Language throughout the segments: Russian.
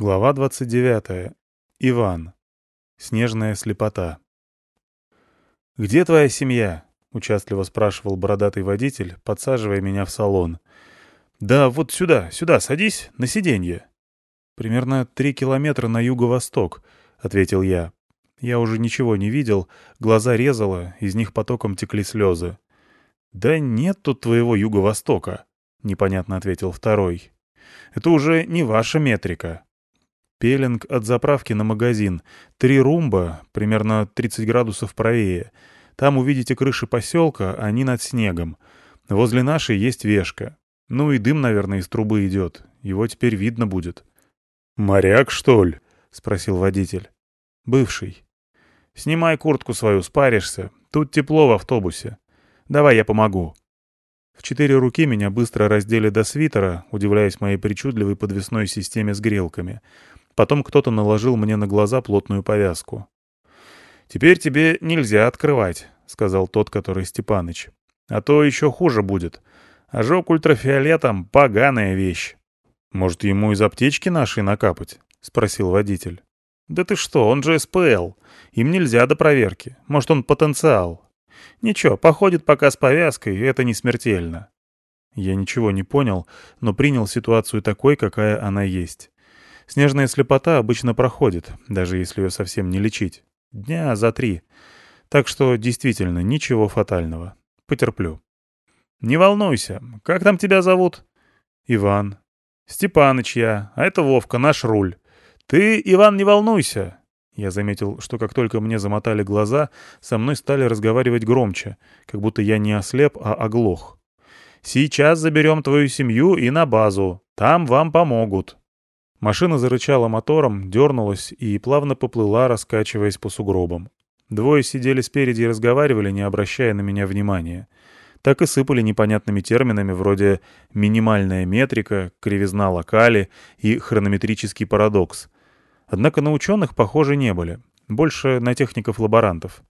Глава 29. Иван. Снежная слепота. «Где твоя семья?» — участливо спрашивал бородатый водитель, подсаживая меня в салон. «Да вот сюда, сюда, садись, на сиденье». «Примерно три километра на юго-восток», — ответил я. Я уже ничего не видел, глаза резало, из них потоком текли слезы. «Да нет тут твоего юго-востока», — непонятно ответил второй. «Это уже не ваша метрика». Пелинг от заправки на магазин. Три румба, примерно 30 градусов правее. Там увидите крыши поселка, они над снегом. Возле нашей есть вешка. Ну и дым, наверное, из трубы идет. Его теперь видно будет. «Моряк, что ли?» — спросил водитель. «Бывший». «Снимай куртку свою, спаришься. Тут тепло в автобусе. Давай я помогу». В четыре руки меня быстро раздели до свитера, удивляясь моей причудливой подвесной системе с грелками — Потом кто-то наложил мне на глаза плотную повязку. «Теперь тебе нельзя открывать», — сказал тот, который Степаныч. «А то еще хуже будет. Ожог ультрафиолетом — поганая вещь». «Может, ему из аптечки нашей накапать?» — спросил водитель. «Да ты что, он же СПЛ. Им нельзя до проверки. Может, он потенциал. Ничего, походит пока с повязкой, это не смертельно». Я ничего не понял, но принял ситуацию такой, какая она есть. Снежная слепота обычно проходит, даже если ее совсем не лечить. Дня за три. Так что действительно ничего фатального. Потерплю. «Не волнуйся. Как там тебя зовут?» «Иван». «Степаныч я, а это Вовка, наш руль. Ты, Иван, не волнуйся». Я заметил, что как только мне замотали глаза, со мной стали разговаривать громче, как будто я не ослеп, а оглох. «Сейчас заберем твою семью и на базу. Там вам помогут». Машина зарычала мотором, дернулась и плавно поплыла, раскачиваясь по сугробам. Двое сидели спереди и разговаривали, не обращая на меня внимания. Так и сыпали непонятными терминами вроде «минимальная метрика», «кривизна локали» и «хронометрический парадокс». Однако на ученых, похоже, не были. Больше на техников-лаборантов.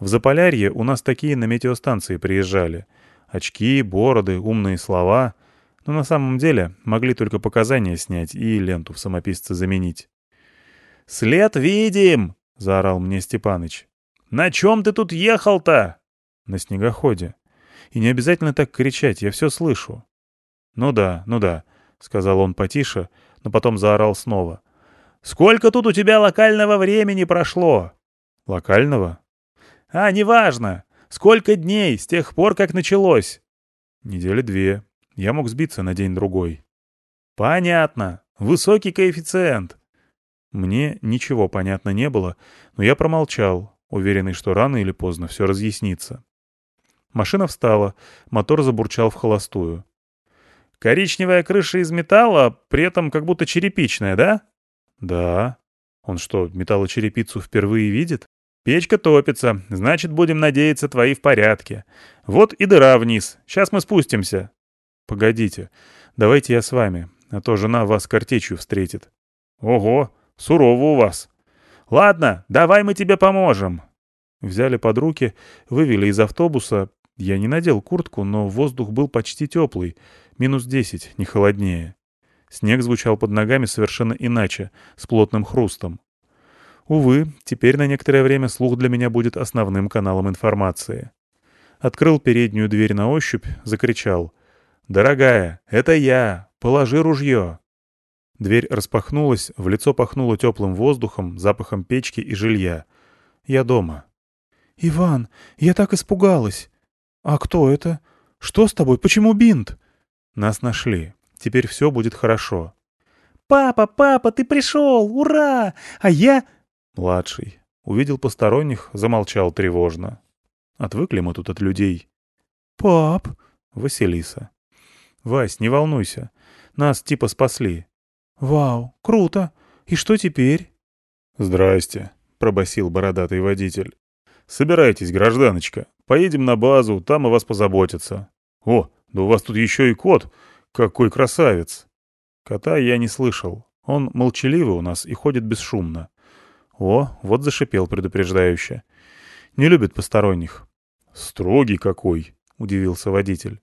В Заполярье у нас такие на метеостанции приезжали. Очки, бороды, умные слова — но на самом деле могли только показания снять и ленту в самописце заменить. «След видим!» — заорал мне Степаныч. «На чем ты тут ехал-то?» «На снегоходе. И не обязательно так кричать, я все слышу». «Ну да, ну да», — сказал он потише, но потом заорал снова. «Сколько тут у тебя локального времени прошло?» «Локального?» «А, неважно. Сколько дней с тех пор, как началось?» «Недели две», я мог сбиться на день-другой. «Понятно. Высокий коэффициент». Мне ничего понятно не было, но я промолчал, уверенный, что рано или поздно все разъяснится. Машина встала, мотор забурчал в холостую. «Коричневая крыша из металла, при этом как будто черепичная, да?» «Да». Он что, металлочерепицу впервые видит? «Печка топится, значит, будем надеяться, твои в порядке. Вот и дыра вниз. Сейчас мы спустимся. «Погодите, давайте я с вами, а то жена вас картечью встретит». «Ого, сурово у вас». «Ладно, давай мы тебе поможем». Взяли под руки, вывели из автобуса. Я не надел куртку, но воздух был почти теплый, минус десять, не холоднее. Снег звучал под ногами совершенно иначе, с плотным хрустом. Увы, теперь на некоторое время слух для меня будет основным каналом информации. Открыл переднюю дверь на ощупь, закричал — «Дорогая, это я! Положи ружье!» Дверь распахнулась, в лицо пахнуло теплым воздухом, запахом печки и жилья. Я дома. «Иван, я так испугалась!» «А кто это? Что с тобой? Почему бинт?» «Нас нашли. Теперь все будет хорошо». «Папа, папа, ты пришел! Ура! А я...» Младший. Увидел посторонних, замолчал тревожно. Отвыкли мы тут от людей. «Пап...» Василиса. «Вась, не волнуйся. Нас типа спасли». «Вау, круто. И что теперь?» «Здрасте», — пробасил бородатый водитель. «Собирайтесь, гражданочка. Поедем на базу, там о вас позаботятся. О, да у вас тут еще и кот. Какой красавец!» Кота я не слышал. Он молчаливый у нас и ходит бесшумно. О, вот зашипел предупреждающе. Не любит посторонних. «Строгий какой!» — удивился водитель.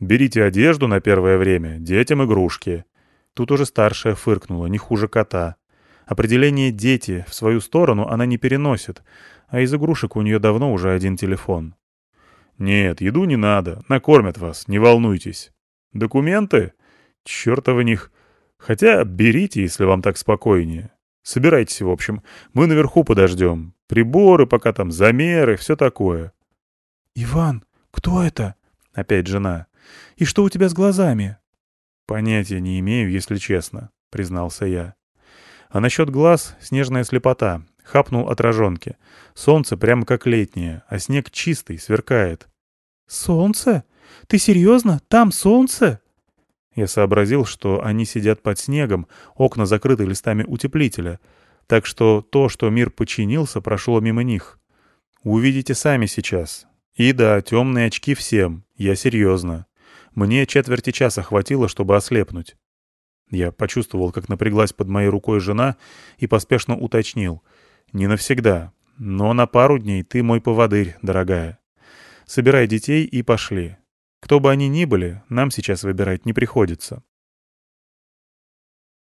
Берите одежду на первое время, детям игрушки. Тут уже старшая фыркнула, не хуже кота. Определение «дети» в свою сторону она не переносит, а из игрушек у нее давно уже один телефон. «Нет, еду не надо, накормят вас, не волнуйтесь. Документы? Чёртова них. Хотя берите, если вам так спокойнее. Собирайтесь, в общем, мы наверху подождем. Приборы, пока там замеры, все такое». «Иван, кто это?» — опять жена. «И что у тебя с глазами?» «Понятия не имею, если честно», — признался я. А насчет глаз — снежная слепота. Хапнул отраженки. Солнце прямо как летнее, а снег чистый, сверкает. «Солнце? Ты серьезно? Там солнце?» Я сообразил, что они сидят под снегом, окна закрыты листами утеплителя, так что то, что мир починился, прошло мимо них. Увидите сами сейчас. И да, темные очки всем, я серьезно. Мне четверти часа хватило, чтобы ослепнуть. Я почувствовал, как напряглась под моей рукой жена и поспешно уточнил. «Не навсегда, но на пару дней ты мой поводырь, дорогая. Собирай детей и пошли. Кто бы они ни были, нам сейчас выбирать не приходится».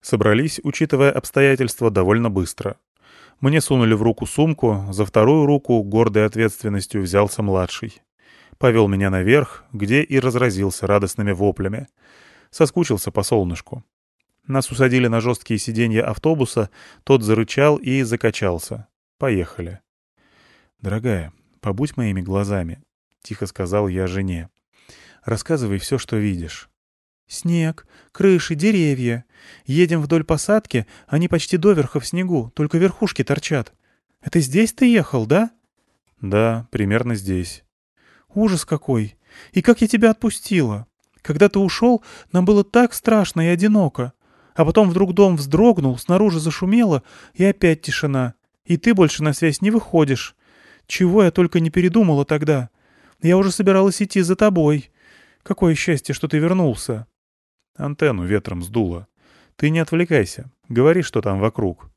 Собрались, учитывая обстоятельства, довольно быстро. Мне сунули в руку сумку, за вторую руку, гордой ответственностью, взялся младший. Повел меня наверх, где и разразился радостными воплями. Соскучился по солнышку. Нас усадили на жесткие сиденья автобуса, тот зарычал и закачался. Поехали. «Дорогая, побудь моими глазами», — тихо сказал я жене. «Рассказывай все, что видишь». «Снег, крыши, деревья. Едем вдоль посадки, они почти доверха в снегу, только верхушки торчат. Это здесь ты ехал, да?» «Да, примерно здесь». «Ужас какой! И как я тебя отпустила! Когда ты ушел, нам было так страшно и одиноко. А потом вдруг дом вздрогнул, снаружи зашумело, и опять тишина. И ты больше на связь не выходишь. Чего я только не передумала тогда. Я уже собиралась идти за тобой. Какое счастье, что ты вернулся. Антенну ветром сдуло. Ты не отвлекайся. Говори, что там вокруг.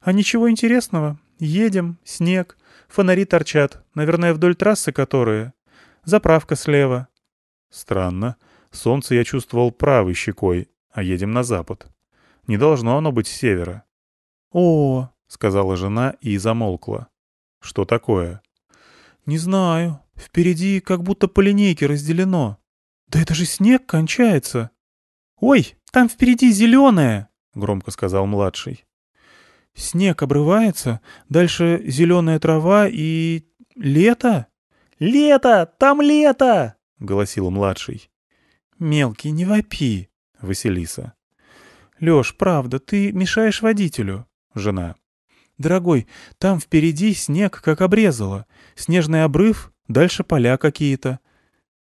А ничего интересного. Едем, снег, фонари торчат, наверное, вдоль трассы которые. Заправка слева. Странно. Солнце я чувствовал правой щекой, а едем на запад. Не должно оно быть с севера. «О!» — сказала жена и замолкла. «Что такое?» «Не знаю. Впереди как будто по линейке разделено. Да это же снег кончается!» «Ой, там впереди зеленое!» — громко сказал младший. «Снег обрывается, дальше зеленая трава и... лето?» «Лето! Там лето!» — голосил младший. «Мелкий, не вопи!» Василиса. «Лёш, правда, ты мешаешь водителю?» Жена. «Дорогой, там впереди снег как обрезало. Снежный обрыв, дальше поля какие-то».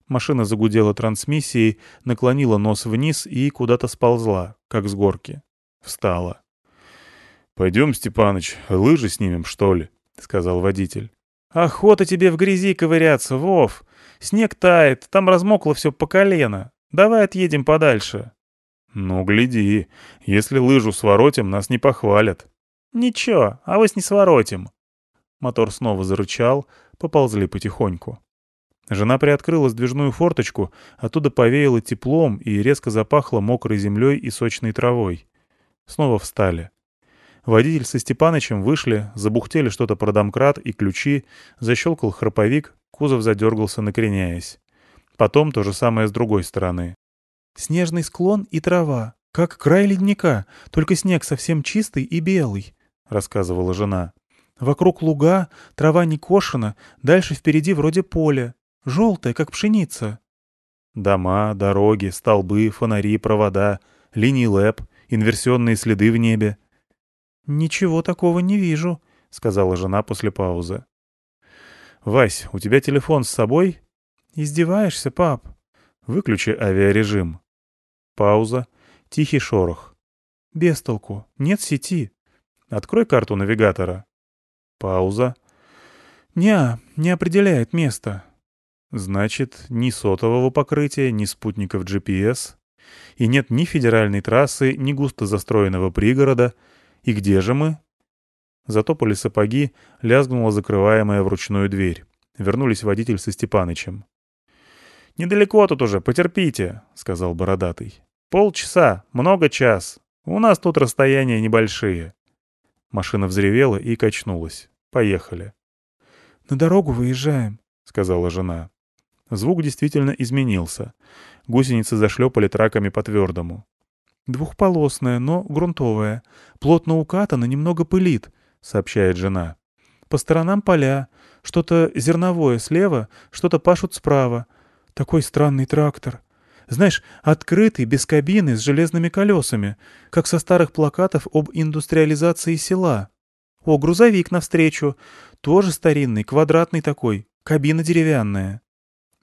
Машина загудела трансмиссией, наклонила нос вниз и куда-то сползла, как с горки. Встала. «Пойдем, Степаныч, лыжи снимем, что ли?» — сказал водитель. «Охота тебе в грязи ковыряться, Вов! Снег тает, там размокло все по колено. Давай отъедем подальше». «Ну, гляди, если лыжу своротим, нас не похвалят». «Ничего, а вы с не своротим». Мотор снова зарычал, поползли потихоньку. Жена приоткрыла сдвижную форточку, оттуда повеяло теплом и резко запахло мокрой землей и сочной травой. Снова встали. Водитель со Степанычем вышли, забухтели что-то про домкрат и ключи, защелкал храповик, кузов задергался, накреняясь. Потом то же самое с другой стороны. Снежный склон и трава, как край ледника, только снег совсем чистый и белый», — рассказывала жена. «Вокруг луга, трава не кошена, дальше впереди вроде поле, желтое, как пшеница». Дома, дороги, столбы, фонари, провода, линии ЛЭП, инверсионные следы в небе. «Ничего такого не вижу», — сказала жена после паузы. «Вась, у тебя телефон с собой?» «Издеваешься, пап?» «Выключи авиарежим». Пауза. Тихий шорох. Без толку. Нет сети. Открой карту навигатора. Пауза. Не, не определяет место. Значит, ни сотового покрытия, ни спутников GPS. И нет ни федеральной трассы, ни густо застроенного пригорода. И где же мы? Затопали сапоги, лязгнула закрываемая вручную дверь. Вернулись водитель со Степанычем. «Недалеко тут уже, потерпите», — сказал бородатый. Полчаса, много час. У нас тут расстояния небольшие». Машина взревела и качнулась. Поехали. «На дорогу выезжаем», — сказала жена. Звук действительно изменился. Гусеницы зашлепали траками по твердому. «Двухполосная, но грунтовая. Плотно укатана, немного пылит», — сообщает жена. «По сторонам поля. Что-то зерновое слева, что-то пашут справа. Такой странный трактор. Знаешь, открытый, без кабины, с железными колесами, как со старых плакатов об индустриализации села. О, грузовик навстречу. Тоже старинный, квадратный такой, кабина деревянная.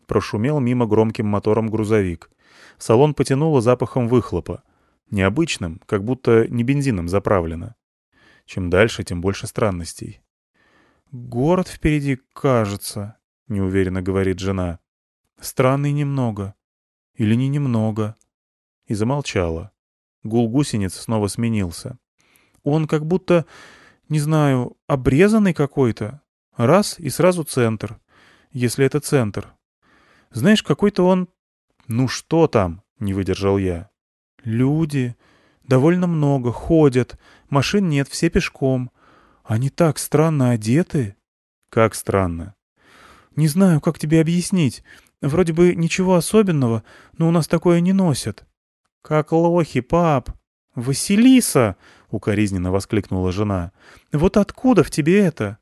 Прошумел мимо громким мотором грузовик. Салон потянуло запахом выхлопа. Необычным, как будто не бензином заправлено. Чем дальше, тем больше странностей. «Город впереди, кажется», — неуверенно говорит жена. «Странный немного. Или не немного?» И замолчала. Гул гусениц снова сменился. «Он как будто, не знаю, обрезанный какой-то. Раз — и сразу центр. Если это центр. Знаешь, какой-то он... Ну что там? Не выдержал я. Люди. Довольно много. Ходят. Машин нет, все пешком. Они так странно одеты. Как странно? Не знаю, как тебе объяснить. Вроде бы ничего особенного, но у нас такое не носят. Как лохи, пап. Василиса! Укоризненно воскликнула жена. Вот откуда в тебе это?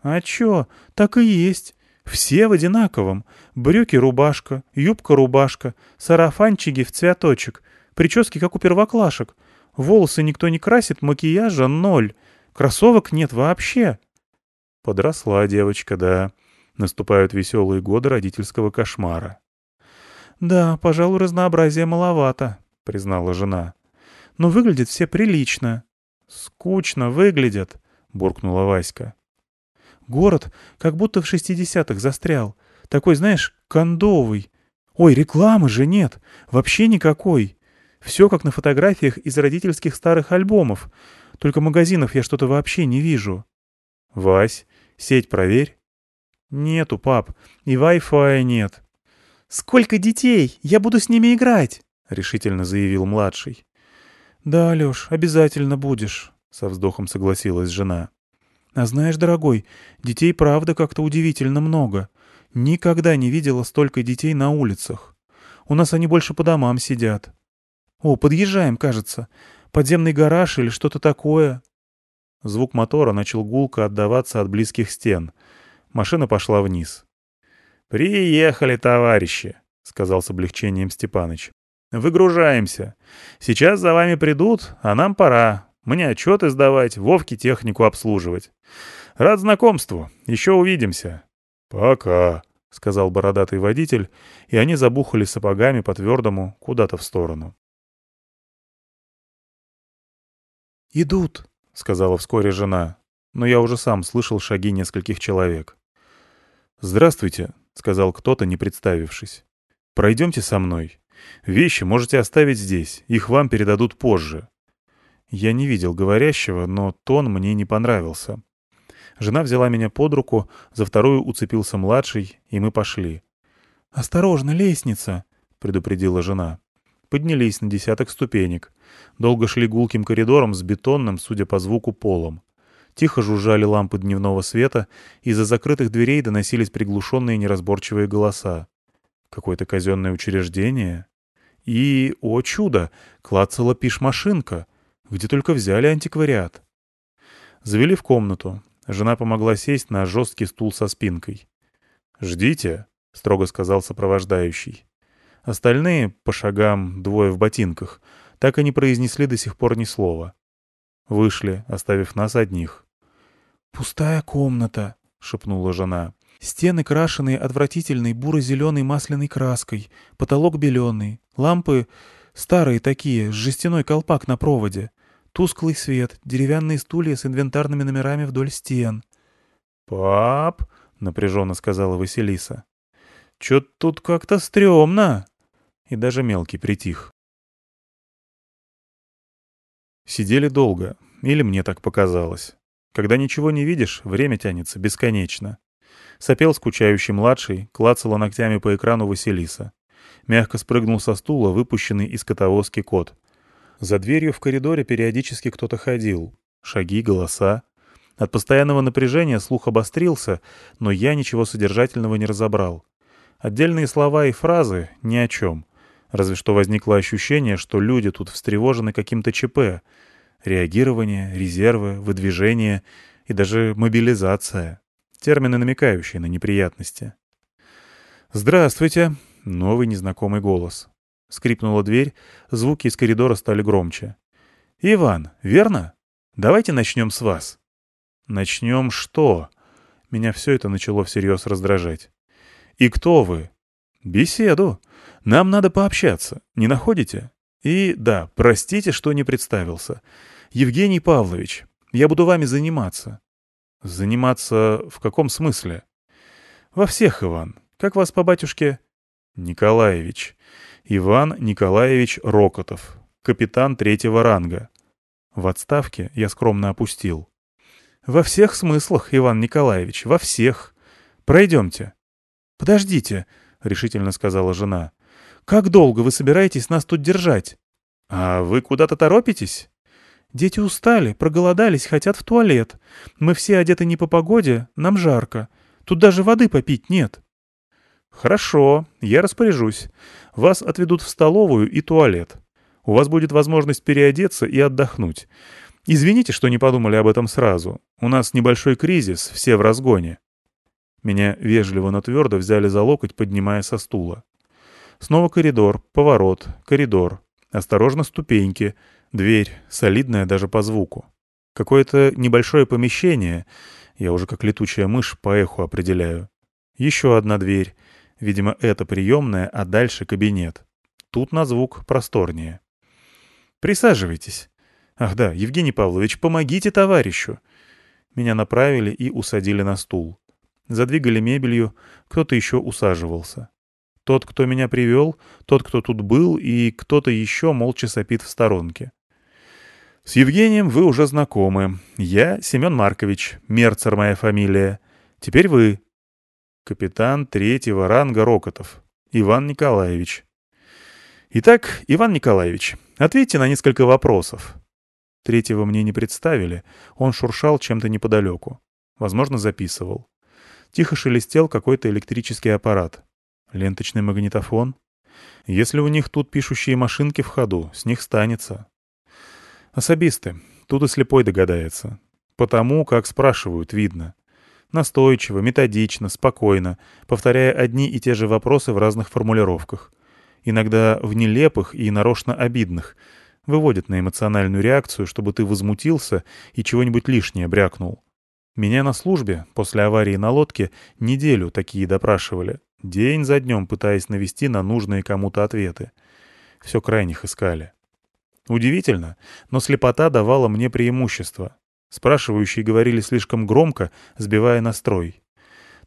А чё, так и есть. Все в одинаковом. Брюки-рубашка, юбка-рубашка, сарафанчики в цветочек, прически как у первоклашек. Волосы никто не красит, макияжа ноль. Кроссовок нет вообще. Подросла девочка, да. Наступают веселые годы родительского кошмара. «Да, пожалуй, разнообразия маловато», — признала жена. «Но выглядят все прилично». «Скучно выглядят», — буркнула Васька. Город как будто в шестидесятых застрял. Такой, знаешь, кондовый. Ой, рекламы же нет. Вообще никакой. Все как на фотографиях из родительских старых альбомов. Только магазинов я что-то вообще не вижу. Вась, сеть проверь. Нету, пап. И Wi-Fi нет. Сколько детей? Я буду с ними играть, решительно заявил младший. Да, Лёш, обязательно будешь, со вздохом согласилась жена. А знаешь, дорогой, детей правда как-то удивительно много. Никогда не видела столько детей на улицах. У нас они больше по домам сидят. О, подъезжаем, кажется. Подземный гараж или что-то такое. Звук мотора начал гулко отдаваться от близких стен. Машина пошла вниз. «Приехали, товарищи», — сказал с облегчением Степаныч. «Выгружаемся. Сейчас за вами придут, а нам пора. Мне отчеты сдавать, Вовке технику обслуживать. Рад знакомству. Еще увидимся». «Пока», — сказал бородатый водитель, и они забухали сапогами по твердому куда-то в сторону. «Идут», — сказала вскоре жена, но я уже сам слышал шаги нескольких человек. «Здравствуйте», — сказал кто-то, не представившись. «Пройдемте со мной. Вещи можете оставить здесь, их вам передадут позже. Я не видел говорящего, но тон мне не понравился. Жена взяла меня под руку, за вторую уцепился младший, и мы пошли. «Осторожно, лестница!» — предупредила жена. Поднялись на десяток ступенек. Долго шли гулким коридором с бетонным, судя по звуку, полом. Тихо жужжали лампы дневного света, из-за закрытых дверей доносились приглушенные неразборчивые голоса. Какое-то казенное учреждение. И, о чудо, клацала пиш-машинка — где только взяли антиквариат. Завели в комнату. Жена помогла сесть на жесткий стул со спинкой. «Ждите», — строго сказал сопровождающий. Остальные, по шагам, двое в ботинках, так и не произнесли до сих пор ни слова. Вышли, оставив нас одних. «Пустая комната», — шепнула жена. «Стены крашеные отвратительной буро-зеленой масляной краской, потолок беленый, лампы старые такие, с жестяной колпак на проводе. Тусклый свет, деревянные стулья с инвентарными номерами вдоль стен. «Пап», — напряженно сказала Василиса, — «чё тут как-то стрёмно». И даже мелкий притих. Сидели долго, или мне так показалось. Когда ничего не видишь, время тянется бесконечно. Сопел скучающий младший, клацала ногтями по экрану Василиса. Мягко спрыгнул со стула, выпущенный из котовозки кот. За дверью в коридоре периодически кто-то ходил. Шаги, голоса. От постоянного напряжения слух обострился, но я ничего содержательного не разобрал. Отдельные слова и фразы — ни о чем. Разве что возникло ощущение, что люди тут встревожены каким-то ЧП. Реагирование, резервы, выдвижение и даже мобилизация. Термины, намекающие на неприятности. «Здравствуйте!» — новый незнакомый голос. Скрипнула дверь, звуки из коридора стали громче. «Иван, верно? Давайте начнем с вас». «Начнем что?» Меня все это начало всерьез раздражать. «И кто вы?» «Беседу. Нам надо пообщаться. Не находите?» «И да, простите, что не представился. Евгений Павлович, я буду вами заниматься». «Заниматься в каком смысле?» «Во всех, Иван. Как вас по батюшке?» «Николаевич. Иван Николаевич Рокотов. Капитан третьего ранга». В отставке я скромно опустил. «Во всех смыслах, Иван Николаевич, во всех. Пройдемте». «Подождите», — решительно сказала жена. «Как долго вы собираетесь нас тут держать?» «А вы куда-то торопитесь?» «Дети устали, проголодались, хотят в туалет. Мы все одеты не по погоде, нам жарко. Тут даже воды попить нет». «Хорошо, я распоряжусь. Вас отведут в столовую и туалет. У вас будет возможность переодеться и отдохнуть. Извините, что не подумали об этом сразу. У нас небольшой кризис, все в разгоне». Меня вежливо, но твердо взяли за локоть, поднимая со стула. Снова коридор, поворот, коридор. Осторожно ступеньки, дверь, солидная даже по звуку. Какое-то небольшое помещение, я уже как летучая мышь по эху определяю. Еще одна дверь, Видимо, это приемная, а дальше кабинет. Тут на звук просторнее. «Присаживайтесь». «Ах да, Евгений Павлович, помогите товарищу». Меня направили и усадили на стул. Задвигали мебелью, кто-то еще усаживался. Тот, кто меня привел, тот, кто тут был, и кто-то еще молча сопит в сторонке. «С Евгением вы уже знакомы. Я Семен Маркович, Мерцер моя фамилия. Теперь вы, капитан третьего ранга Рокотов, Иван Николаевич. Итак, Иван Николаевич, ответьте на несколько вопросов. Третьего мне не представили, он шуршал чем-то неподалеку. Возможно, записывал. Тихо шелестел какой-то электрический аппарат. Ленточный магнитофон. Если у них тут пишущие машинки в ходу, с них станется. Особисты. Тут и слепой догадается. Потому, как спрашивают, видно. Настойчиво, методично, спокойно, повторяя одни и те же вопросы в разных формулировках. Иногда в нелепых и нарочно обидных. Выводит на эмоциональную реакцию, чтобы ты возмутился и чего-нибудь лишнее брякнул. Меня на службе, после аварии на лодке, неделю такие допрашивали. День за днем пытаясь навести на нужные кому-то ответы. Все крайних искали. Удивительно, но слепота давала мне преимущество. Спрашивающие говорили слишком громко, сбивая настрой.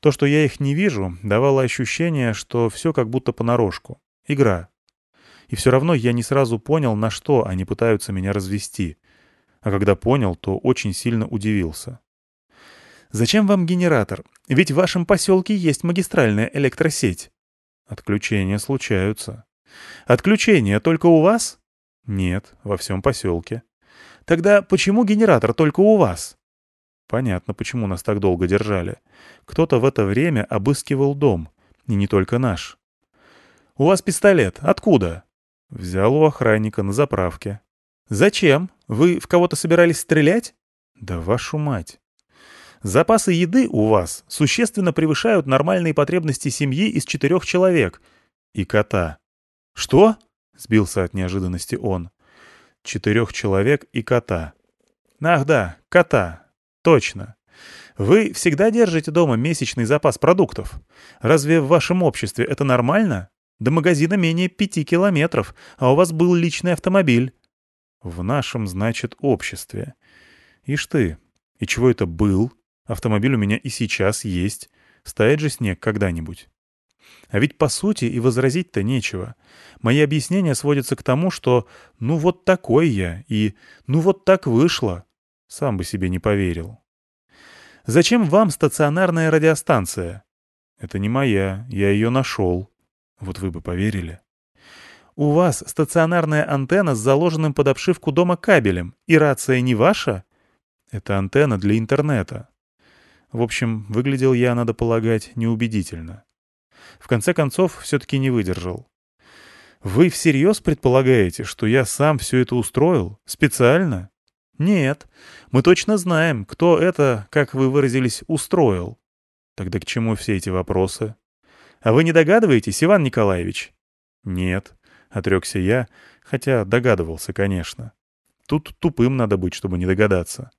То, что я их не вижу, давало ощущение, что все как будто понарошку. Игра. И все равно я не сразу понял, на что они пытаются меня развести. А когда понял, то очень сильно удивился. «Зачем вам генератор? Ведь в вашем поселке есть магистральная электросеть». «Отключения случаются». «Отключения только у вас?» «Нет, во всем поселке». Тогда почему генератор только у вас? Понятно, почему нас так долго держали. Кто-то в это время обыскивал дом, и не только наш. «У вас пистолет. Откуда?» «Взял у охранника на заправке». «Зачем? Вы в кого-то собирались стрелять?» «Да вашу мать!» «Запасы еды у вас существенно превышают нормальные потребности семьи из четырех человек. И кота». «Что?» — сбился от неожиданности он четырех человек и кота. Ах да, кота. Точно. Вы всегда держите дома месячный запас продуктов. Разве в вашем обществе это нормально? До магазина менее пяти километров, а у вас был личный автомобиль. В нашем, значит, обществе. Ишь ты, и чего это был? Автомобиль у меня и сейчас есть. Стоит же снег когда-нибудь. А ведь по сути и возразить-то нечего. Мои объяснения сводятся к тому, что «ну вот такой я» и «ну вот так вышло». Сам бы себе не поверил. «Зачем вам стационарная радиостанция?» «Это не моя, я ее нашел». Вот вы бы поверили. У вас стационарная антенна с заложенным под обшивку дома кабелем, и рация не ваша? Это антенна для интернета. В общем, выглядел я, надо полагать, неубедительно. В конце концов, все-таки не выдержал. Вы всерьез предполагаете, что я сам все это устроил? Специально? Нет. Мы точно знаем, кто это, как вы выразились, устроил. Тогда к чему все эти вопросы? А вы не догадываетесь, Иван Николаевич? Нет, отрекся я, хотя догадывался, конечно. Тут тупым надо быть, чтобы не догадаться.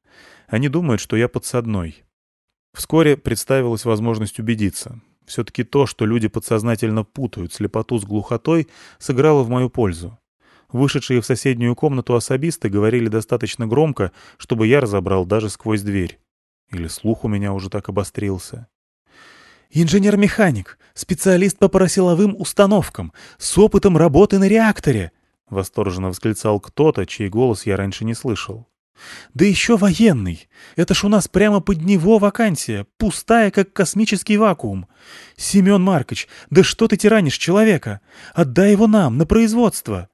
Они думают, что я подсадной. Вскоре представилась возможность убедиться. Все-таки то, что люди подсознательно путают слепоту с глухотой, сыграло в мою пользу. Вышедшие в соседнюю комнату особисты говорили достаточно громко, чтобы я разобрал даже сквозь дверь. Или слух у меня уже так обострился. «Инженер-механик, специалист по парасиловым установкам, с опытом работы на реакторе!» — восторженно восклицал кто-то, чей голос я раньше не слышал. «Да еще военный! Это ж у нас прямо под него вакансия, пустая, как космический вакуум. Семен Маркович, да что ты тиранишь человека? Отдай его нам, на производство!»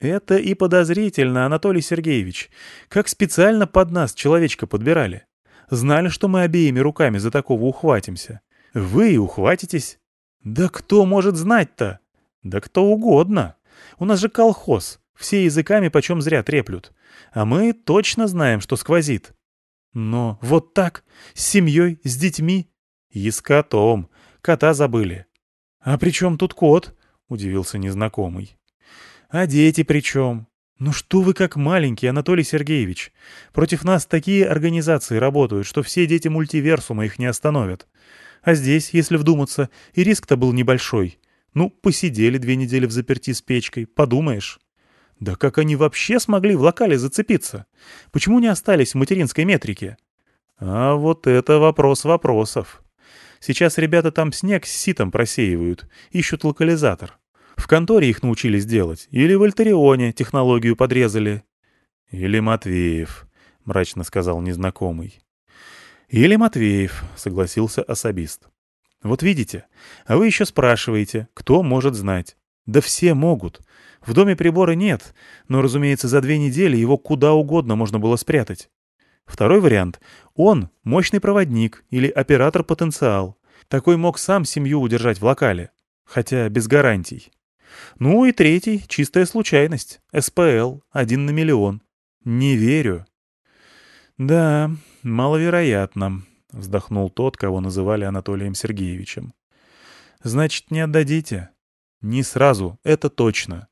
«Это и подозрительно, Анатолий Сергеевич. Как специально под нас человечка подбирали. Знали, что мы обеими руками за такого ухватимся. Вы и ухватитесь. Да кто может знать-то? Да кто угодно. У нас же колхоз. Все языками почем зря треплют. А мы точно знаем, что сквозит. Но вот так, с семьей, с детьми. И с котом. Кота забыли. А при чем тут кот? Удивился незнакомый. А дети при чем? Ну что вы как маленький, Анатолий Сергеевич? Против нас такие организации работают, что все дети мультиверсума их не остановят. А здесь, если вдуматься, и риск-то был небольшой. Ну, посидели две недели в заперти с печкой, подумаешь. Да как они вообще смогли в локале зацепиться? Почему не остались в материнской метрике? А вот это вопрос вопросов. Сейчас ребята там снег с ситом просеивают, ищут локализатор. В конторе их научились делать, или в Альтерионе технологию подрезали. Или Матвеев, мрачно сказал незнакомый. «Или Матвеев», — согласился особист. «Вот видите, а вы еще спрашиваете, кто может знать. Да все могут. В доме прибора нет, но, разумеется, за две недели его куда угодно можно было спрятать. Второй вариант — он — мощный проводник или оператор-потенциал. Такой мог сам семью удержать в локале, хотя без гарантий. Ну и третий — чистая случайность. СПЛ, один на миллион. Не верю. Да, «Маловероятно», — вздохнул тот, кого называли Анатолием Сергеевичем. «Значит, не отдадите?» «Не сразу, это точно.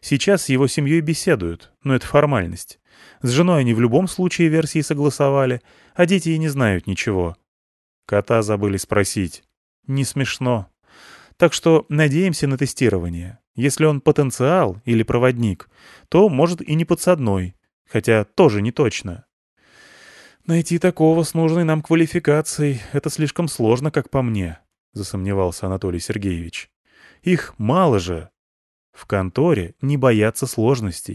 Сейчас с его семьей беседуют, но это формальность. С женой они в любом случае версии согласовали, а дети и не знают ничего. Кота забыли спросить. Не смешно. Так что надеемся на тестирование. Если он потенциал или проводник, то, может, и не подсадной, хотя тоже не точно. «Найти такого с нужной нам квалификацией — это слишком сложно, как по мне», — засомневался Анатолий Сергеевич. «Их мало же. В конторе не боятся сложностей.